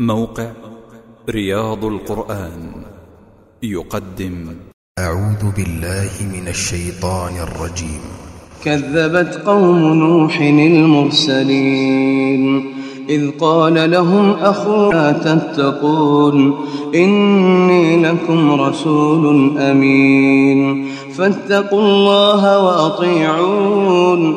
موقع رياض القرآن يقدم. أعوذ بالله من الشيطان الرجيم. كذبت قوم نوح المرسلين إذ قال لهم أخونا تتقون إني لكم رسول أمين فاتقوا الله وأطيعون.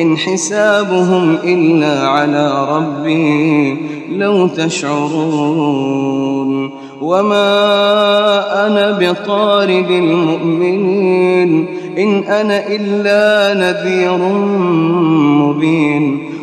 إن حسابهم إلا على ربي لو تشعرون. وما أنا بطارد المؤمنين. إن أنا إلا نذير مبين.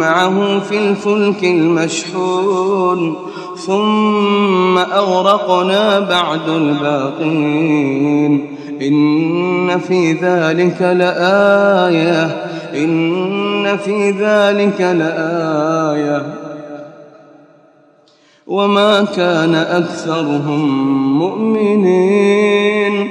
معه في الفلك المشحون ثم أغرقنا بعد الباقين. إن في ذلك لآية إن في ذلك لآية. وما كان أكثرهم مؤمنين.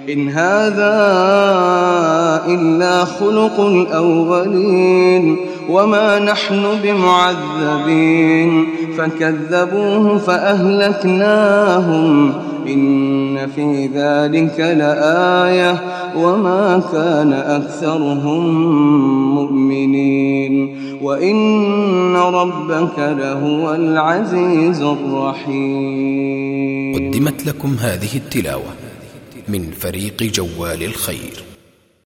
إن هذا إلا خلق الأولين وما نحن بمعذبين فكذبوه فأهلكناهم إن في ذلك لآية وما كان أكثرهم مؤمنين وإن ربك لهو العزيز الرحيم قدمت لكم هذه التلاوة. من فريق جوال الخير.